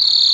you